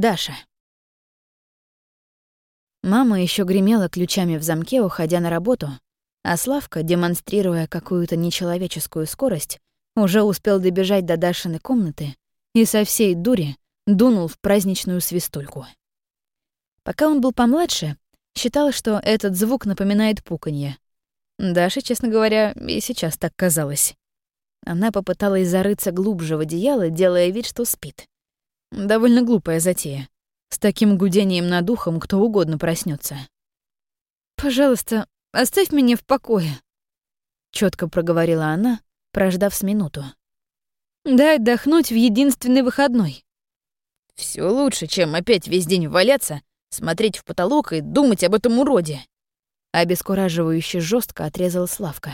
Даша. Мама еще гремела ключами в замке, уходя на работу, а Славка, демонстрируя какую-то нечеловеческую скорость, уже успел добежать до Дашиной комнаты и со всей дури дунул в праздничную свистульку. Пока он был помладше, считал, что этот звук напоминает пуканье. Даше, честно говоря, и сейчас так казалось. Она попыталась зарыться глубже в одеяло, делая вид, что спит. Довольно глупая затея. С таким гудением над ухом кто угодно проснется. «Пожалуйста, оставь меня в покое», — четко проговорила она, прождав с минуту. «Дай отдохнуть в единственный выходной». Все лучше, чем опять весь день валяться, смотреть в потолок и думать об этом уроде. Обескураживающе жестко отрезала Славка.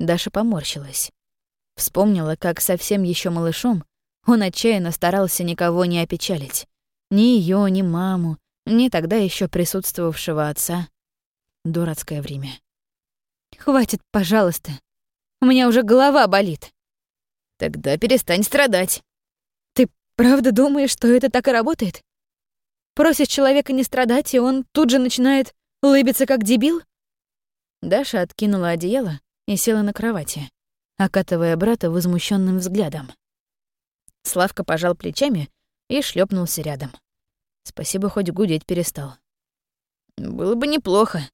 Даша поморщилась. Вспомнила, как совсем еще малышом он отчаянно старался никого не опечалить. Ни ее, ни маму, ни тогда еще присутствовавшего отца. Дурацкое время. «Хватит, пожалуйста. У меня уже голова болит». «Тогда перестань страдать». «Ты правда думаешь, что это так и работает? Просишь человека не страдать, и он тут же начинает лыбиться как дебил?» Даша откинула одеяло и села на кровати, окатывая брата возмущенным взглядом. Славка пожал плечами и шлепнулся рядом. Спасибо, хоть гудеть перестал. «Было бы неплохо.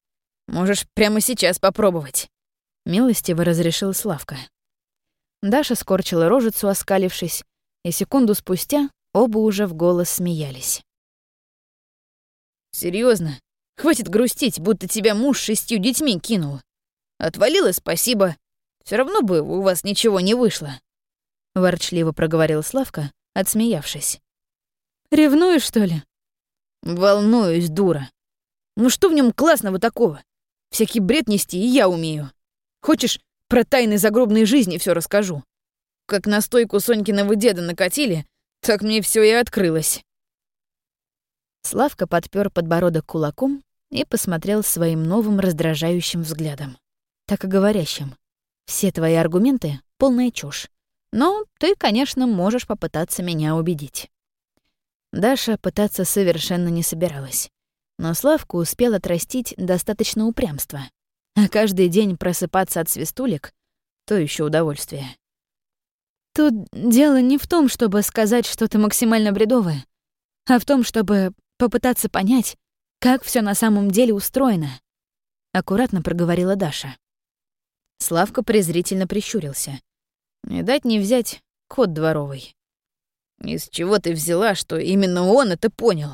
Можешь прямо сейчас попробовать», — милостиво разрешил Славка. Даша скорчила рожицу, оскалившись, и секунду спустя оба уже в голос смеялись. Серьезно, хватит грустить, будто тебя муж шестью детьми кинул. Отвалила, спасибо. Все равно бы у вас ничего не вышло. — ворчливо проговорил Славка, отсмеявшись. «Ревнуешь, что ли?» «Волнуюсь, дура. Ну что в нем классного такого? Всякий бред нести и я умею. Хочешь, про тайны загробной жизни все расскажу? Как на стойку Сонькиного деда накатили, так мне все и открылось». Славка подпер подбородок кулаком и посмотрел своим новым раздражающим взглядом. Так и говорящим. «Все твои аргументы — полная чушь. Но ты, конечно, можешь попытаться меня убедить». Даша пытаться совершенно не собиралась. Но Славку успел отрастить достаточно упрямства. А каждый день просыпаться от свистулек — то еще удовольствие. Тут дело не в том, чтобы сказать что-то максимально бредовое, а в том, чтобы попытаться понять, как все на самом деле устроено. Аккуратно проговорила Даша. Славка презрительно прищурился. Не дать не взять кот дворовый. Из чего ты взяла, что именно он это понял?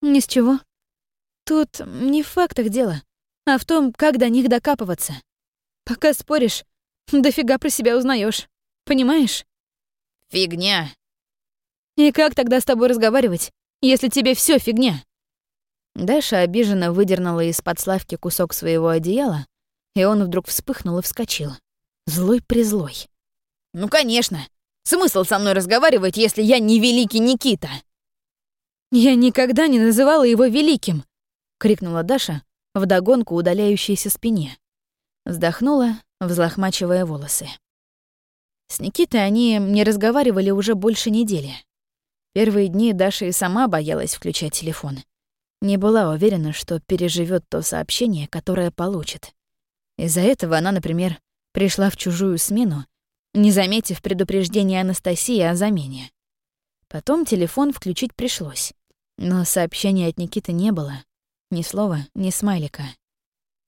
Ни с чего. Тут не в фактах дело, а в том, как до них докапываться. Пока споришь, дофига про себя узнаешь. Понимаешь? Фигня. И как тогда с тобой разговаривать, если тебе все фигня? Даша обиженно выдернула из-под Славки кусок своего одеяла, и он вдруг вспыхнул и вскочил. Злой-призлой. «Ну, конечно. Смысл со мной разговаривать, если я не великий Никита?» «Я никогда не называла его великим!» — крикнула Даша вдогонку удаляющейся спине. Вздохнула, взлохмачивая волосы. С Никитой они не разговаривали уже больше недели. Первые дни Даша и сама боялась включать телефон. Не была уверена, что переживет то сообщение, которое получит. Из-за этого она, например, пришла в чужую смену не заметив предупреждения Анастасии о замене. Потом телефон включить пришлось, но сообщения от Никиты не было. Ни слова, ни смайлика.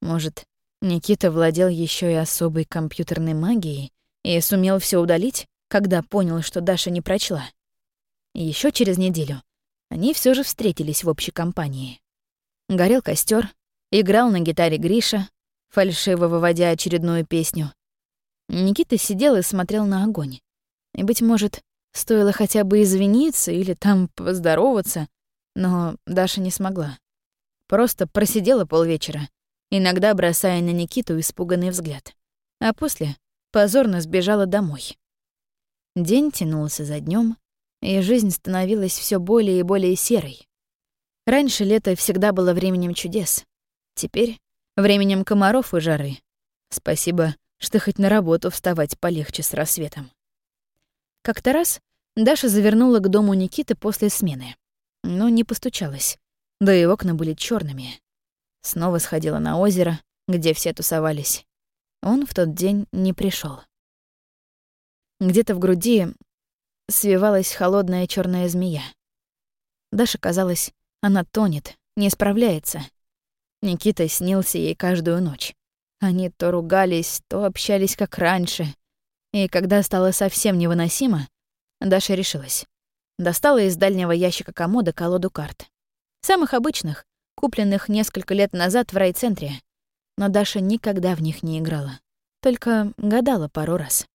Может, Никита владел еще и особой компьютерной магией и сумел все удалить, когда понял, что Даша не прочла. Еще через неделю они все же встретились в общей компании. Горел костер, играл на гитаре Гриша, фальшиво выводя очередную песню, Никита сидел и смотрел на огонь. И, быть может, стоило хотя бы извиниться или там поздороваться, но Даша не смогла. Просто просидела полвечера, иногда бросая на Никиту испуганный взгляд. А после позорно сбежала домой. День тянулся за днем, и жизнь становилась все более и более серой. Раньше лето всегда было временем чудес. Теперь — временем комаров и жары. Спасибо что хоть на работу вставать полегче с рассветом. Как-то раз Даша завернула к дому Никиты после смены. но не постучалась, да и окна были черными. Снова сходила на озеро, где все тусовались. Он в тот день не пришел. Где-то в груди свивалась холодная черная змея. Даша казалось, она тонет, не справляется. Никита снился ей каждую ночь. Они то ругались, то общались как раньше. И когда стало совсем невыносимо, Даша решилась. Достала из дальнего ящика комода колоду карт. Самых обычных, купленных несколько лет назад в райцентре. Но Даша никогда в них не играла. Только гадала пару раз.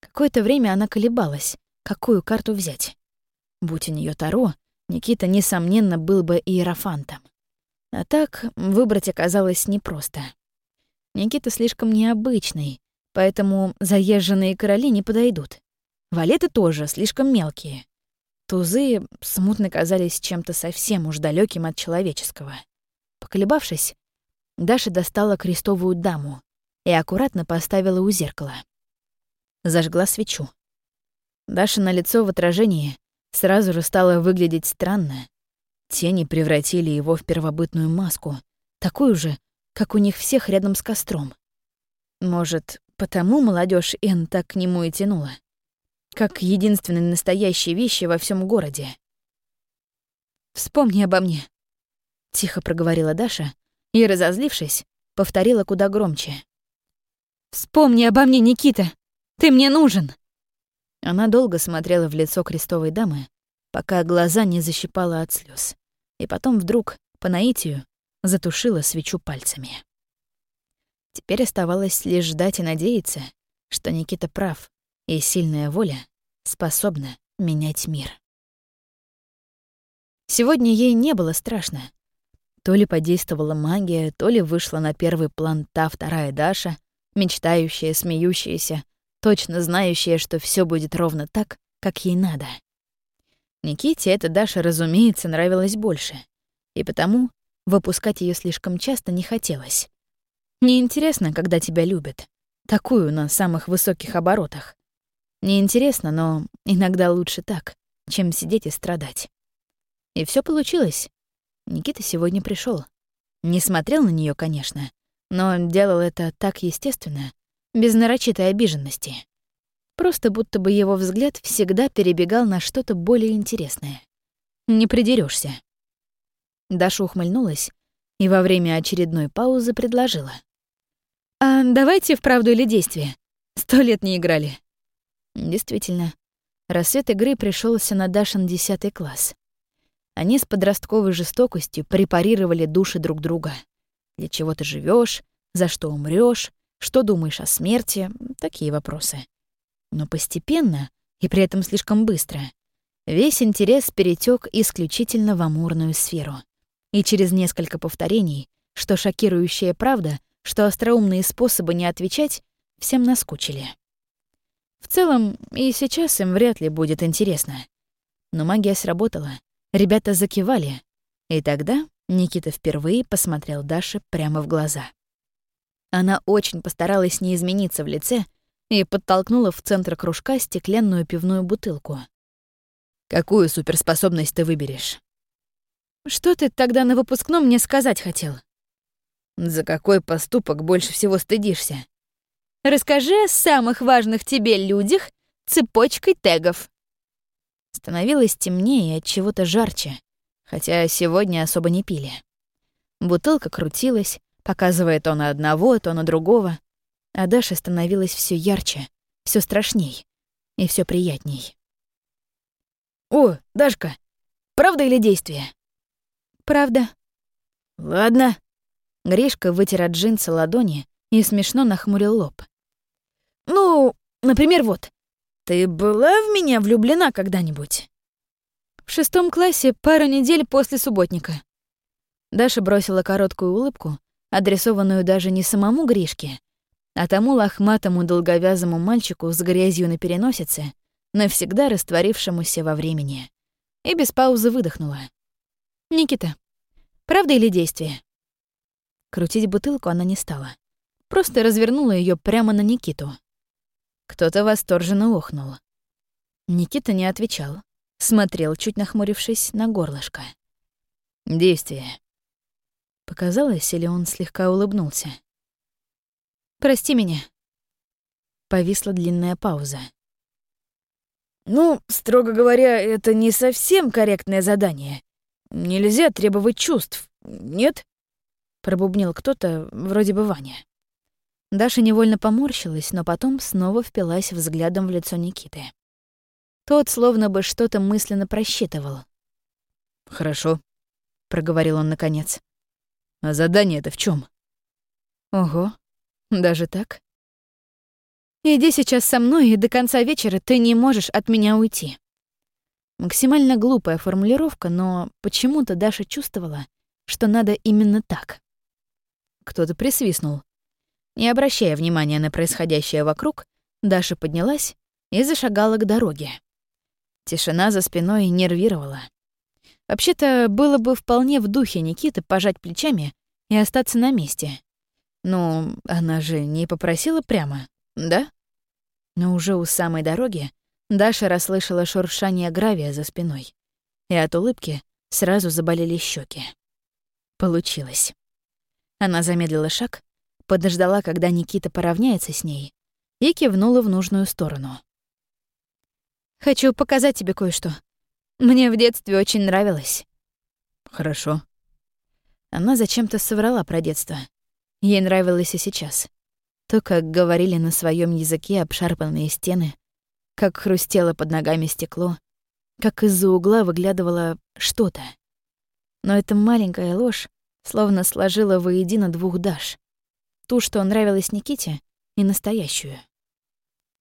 Какое-то время она колебалась, какую карту взять. Будь у нее Таро, Никита, несомненно, был бы иерофантом. А так выбрать оказалось непросто. Никита слишком необычный, поэтому заезженные короли не подойдут. Валеты тоже слишком мелкие. Тузы смутно казались чем-то совсем уж далеким от человеческого. Поколебавшись, Даша достала крестовую даму и аккуратно поставила у зеркала. Зажгла свечу. Даша на лицо в отражении сразу же стало выглядеть странно. Тени превратили его в первобытную маску, такую же, как у них всех рядом с костром. Может, потому молодежь Эн так к нему и тянула? Как единственной настоящей вещи во всем городе. «Вспомни обо мне», — тихо проговорила Даша и, разозлившись, повторила куда громче. «Вспомни обо мне, Никита! Ты мне нужен!» Она долго смотрела в лицо крестовой дамы, пока глаза не защипала от слез, и потом вдруг, по наитию, затушила свечу пальцами. Теперь оставалось лишь ждать и надеяться, что Никита прав, и сильная воля способна менять мир. Сегодня ей не было страшно. То ли подействовала магия, то ли вышла на первый план та вторая Даша, мечтающая, смеющаяся, точно знающая, что все будет ровно так, как ей надо. Никите эта Даша, разумеется, нравилась больше, и потому выпускать ее слишком часто не хотелось. Неинтересно, когда тебя любят. Такую на самых высоких оборотах. Неинтересно, но иногда лучше так, чем сидеть и страдать. И все получилось. Никита сегодня пришел. Не смотрел на нее, конечно, но делал это так естественно, без нарочитой обиженности. Просто будто бы его взгляд всегда перебегал на что-то более интересное. Не придерешься. Даша ухмыльнулась и во время очередной паузы предложила. «А давайте в правду или действие. Сто лет не играли». Действительно, рассвет игры пришелся на Дашин десятый класс. Они с подростковой жестокостью препарировали души друг друга. Для чего ты живешь, за что умрешь, что думаешь о смерти? Такие вопросы. Но постепенно, и при этом слишком быстро, весь интерес перетек исключительно в амурную сферу. И через несколько повторений, что шокирующая правда, что остроумные способы не отвечать, всем наскучили. В целом, и сейчас им вряд ли будет интересно. Но магия сработала, ребята закивали, и тогда Никита впервые посмотрел Даше прямо в глаза. Она очень постаралась не измениться в лице и подтолкнула в центр кружка стеклянную пивную бутылку. «Какую суперспособность ты выберешь?» «Что ты тогда на выпускном мне сказать хотел?» «За какой поступок больше всего стыдишься?» «Расскажи о самых важных тебе людях цепочкой тегов». Становилось темнее и от чего-то жарче, хотя сегодня особо не пили. Бутылка крутилась, показывая то на одного, то на другого. А Даша становилась все ярче, все страшней и все приятней. «О, Дашка, правда или действие?» «Правда». «Ладно». Гришка вытер от джинса ладони и смешно нахмурил лоб. «Ну, например, вот. Ты была в меня влюблена когда-нибудь?» В шестом классе пару недель после субботника. Даша бросила короткую улыбку адресованную даже не самому Гришке, а тому лохматому долговязому мальчику с грязью на переносице, навсегда растворившемуся во времени. И без паузы выдохнула. «Никита, правда или действие?» Крутить бутылку она не стала. Просто развернула ее прямо на Никиту. Кто-то восторженно охнул. Никита не отвечал. смотрел, чуть нахмурившись, на горлышко. «Действие». Показалось, или он слегка улыбнулся. «Прости меня». Повисла длинная пауза. «Ну, строго говоря, это не совсем корректное задание. Нельзя требовать чувств, нет?» Пробубнил кто-то, вроде бы Ваня. Даша невольно поморщилась, но потом снова впилась взглядом в лицо Никиты. Тот словно бы что-то мысленно просчитывал. «Хорошо», — проговорил он наконец. «А задание это в чем? «Ого, даже так?» «Иди сейчас со мной, и до конца вечера ты не можешь от меня уйти». Максимально глупая формулировка, но почему-то Даша чувствовала, что надо именно так. Кто-то присвистнул. Не обращая внимания на происходящее вокруг, Даша поднялась и зашагала к дороге. Тишина за спиной нервировала. Вообще-то, было бы вполне в духе Никиты пожать плечами и остаться на месте. Ну, она же не попросила прямо, да? Но уже у самой дороги Даша расслышала шуршание гравия за спиной. И от улыбки сразу заболели щеки. Получилось. Она замедлила шаг, подождала, когда Никита поравняется с ней, и кивнула в нужную сторону. «Хочу показать тебе кое-что. Мне в детстве очень нравилось». «Хорошо». Она зачем-то соврала про детство. Ей нравилось и сейчас. То, как говорили на своем языке обшарпанные стены, как хрустело под ногами стекло, как из-за угла выглядывало что-то. Но эта маленькая ложь словно сложила воедино двух Даш. Ту, что нравилась Никите, и настоящую.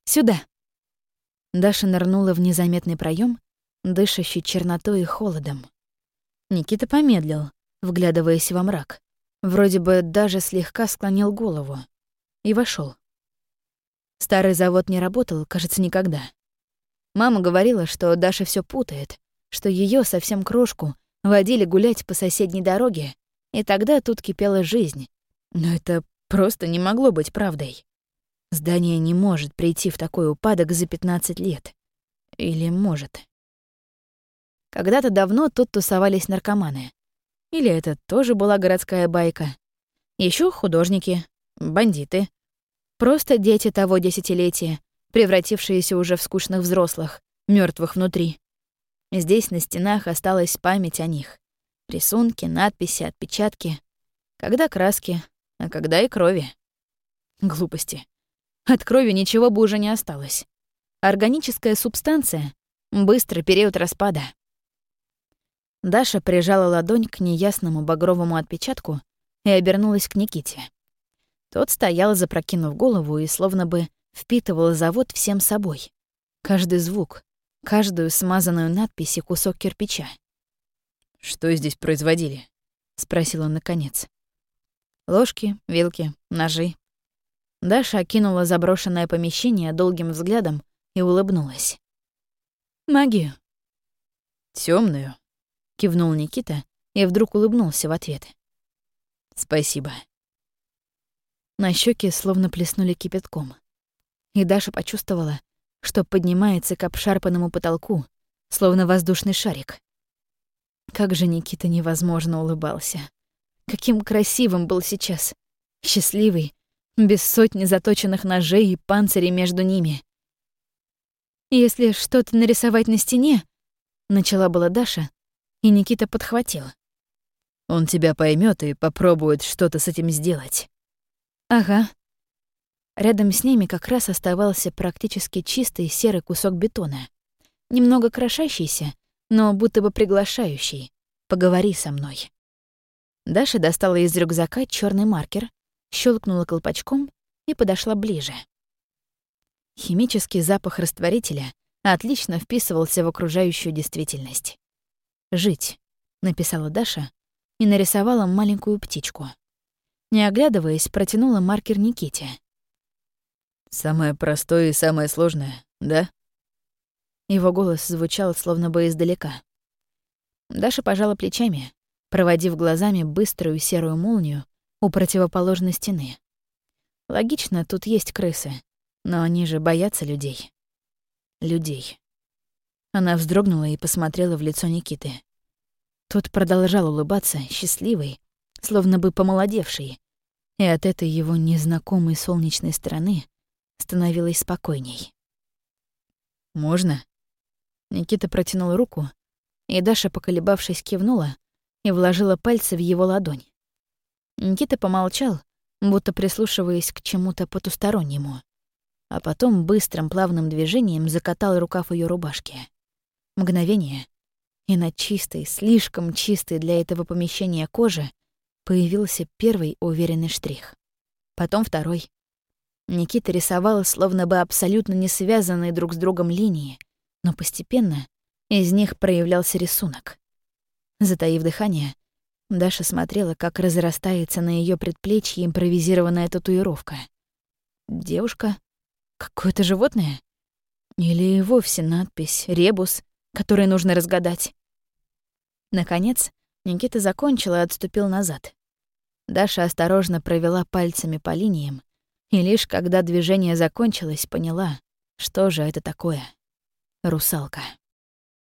«Сюда!» Даша нырнула в незаметный проем, дышащий чернотой и холодом. Никита помедлил, вглядываясь во мрак. Вроде бы даже слегка склонил голову. И вошел. Старый завод не работал, кажется, никогда. Мама говорила, что Даша все путает, что ее совсем крошку водили гулять по соседней дороге, и тогда тут кипела жизнь. Но это просто не могло быть правдой. Здание не может прийти в такой упадок за 15 лет. Или может. Когда-то давно тут тусовались наркоманы. Или это тоже была городская байка. Еще художники, бандиты. Просто дети того десятилетия, превратившиеся уже в скучных взрослых, мертвых внутри. Здесь на стенах осталась память о них. Рисунки, надписи, отпечатки. Когда краски, а когда и крови. Глупости. От крови ничего бы уже не осталось. Органическая субстанция — быстрый период распада. Даша прижала ладонь к неясному багровому отпечатку и обернулась к Никите. Тот стоял, запрокинув голову, и словно бы впитывал завод всем собой. Каждый звук, каждую смазанную надпись и кусок кирпича. «Что здесь производили?» — спросил он наконец. Ложки, вилки, ножи. Даша окинула заброшенное помещение долгим взглядом и улыбнулась. «Магию». Темную, кивнул Никита и вдруг улыбнулся в ответ. «Спасибо». На щеки словно плеснули кипятком. И Даша почувствовала, что поднимается к обшарпанному потолку, словно воздушный шарик. Как же Никита невозможно улыбался. Каким красивым был сейчас. Счастливый, без сотни заточенных ножей и панцирей между ними. «Если что-то нарисовать на стене», — начала была Даша, и Никита подхватил. «Он тебя поймет и попробует что-то с этим сделать». «Ага». Рядом с ними как раз оставался практически чистый серый кусок бетона, немного крошащийся, но будто бы приглашающий. «Поговори со мной». Даша достала из рюкзака черный маркер, щелкнула колпачком и подошла ближе. Химический запах растворителя отлично вписывался в окружающую действительность. «Жить», — написала Даша и нарисовала маленькую птичку. Не оглядываясь, протянула маркер Никите. «Самое простое и самое сложное, да?» Его голос звучал словно бы издалека. Даша пожала плечами, проводив глазами быструю серую молнию у противоположной стены. Логично, тут есть крысы, но они же боятся людей. Людей. Она вздрогнула и посмотрела в лицо Никиты. Тот продолжал улыбаться, счастливый, словно бы помолодевший, и от этой его незнакомой солнечной стороны становилось спокойней. «Можно?» Никита протянул руку, и Даша, поколебавшись, кивнула и вложила пальцы в его ладонь. Никита помолчал, будто прислушиваясь к чему-то потустороннему, а потом быстрым плавным движением закатал рукав ее рубашки. Мгновение, и на чистой, слишком чистой для этого помещения кожи появился первый уверенный штрих. Потом второй. Никита рисовал словно бы абсолютно не связанные друг с другом линии, но постепенно из них проявлялся рисунок. Затаив дыхание, Даша смотрела, как разрастается на ее предплечье импровизированная татуировка. Девушка? Какое-то животное? Или вовсе надпись «Ребус», который нужно разгадать? Наконец, Никита закончил и отступил назад. Даша осторожно провела пальцами по линиям, и лишь когда движение закончилось, поняла, что же это такое. Русалка.